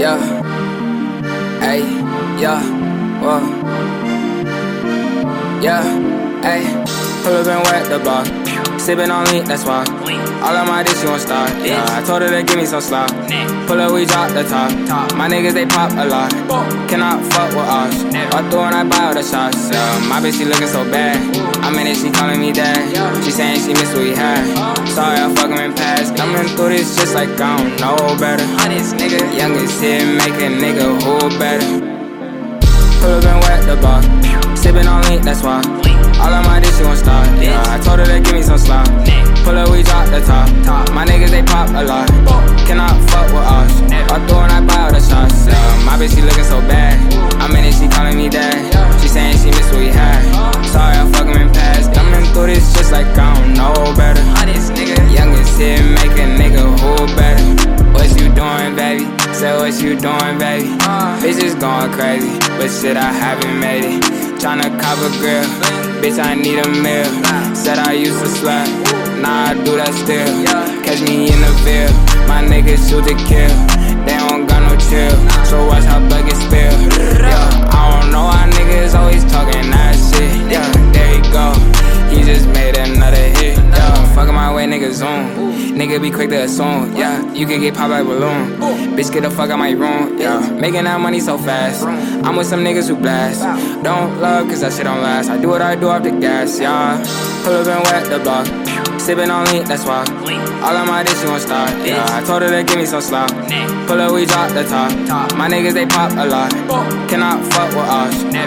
Yeah. Hey, yeah. Whoa. Yeah. Hey. Pull up and wet the block. Sippin' on lean, that's why. All of my dish, you won't stop. Yeah, I told her to give me some slop. Pull up, we drop the top. My niggas, they pop a lot. Cannot fuck with us. I throw and I buy all the shots. Yeah, my bitch, she looking so bad. I'm in it, she calling me dad. She saying she miss what we had. Uh. Sorry, I fuck him in past. Coming through this just like I don't know better. Honest nigga, youngest hit, make a nigga who better. Pull up and wet the block. Sippin' on lean, that's why. All of my dish, she won't stop. Yeah, I told her to a lot. Cannot fuck with us. I throw and I buy all the shots. Yeah, my bitch, she looking so bad. I'm in it, she calling me dad. She saying she miss what we had. Sorry, I fuck him in past. Coming through this just like I don't know better. Youngest hit, make a nigga who better. What you doing, baby? Say what you doing, baby. Uh. Bitches going crazy, but shit, I haven't made it. Tryna cop a grill, bitch, I need a meal. Said I used to slap, nah, I do that still. Catch me in the field, my niggas shoot to kill. My way, nigga be quick to assume. Yeah, you can get popped like balloon. Bitch, get the fuck out my room. Yeah, making that money so fast. I'm with some niggas who blast. Don't love, cause that shit don't last. I do what I do off the gas, yeah. Pull up and wet the block. Sippin' on lean, that's why. All of my dish, she won't stop. Yeah, I told her to give me some slop. Pull up, we drop the top. My niggas, they pop a lot. Cannot fuck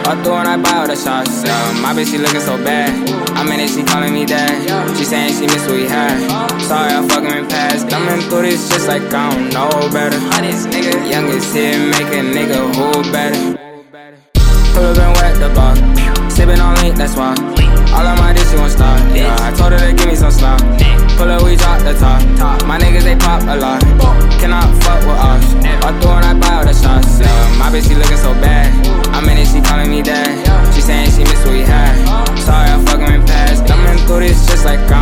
with us. I throw and I buy all the shots. Yeah, my bitch, she looking so bad. I'm in it, she calling me dad. She saying she miss what we had. Sorry, I fuck him in past. Coming through this just like I don't know better. Youngest hit, make a nigga who better. Pull up and wet the block. Sippin' on lean, that's why. All of my dish, she won't stop. Yeah, I told her to give me some slop. Pull up, we drop the top. My niggas, they pop a lot. Cannot fuck with us. I throw and I buy all the shots. Yeah, my bitch, she looking. like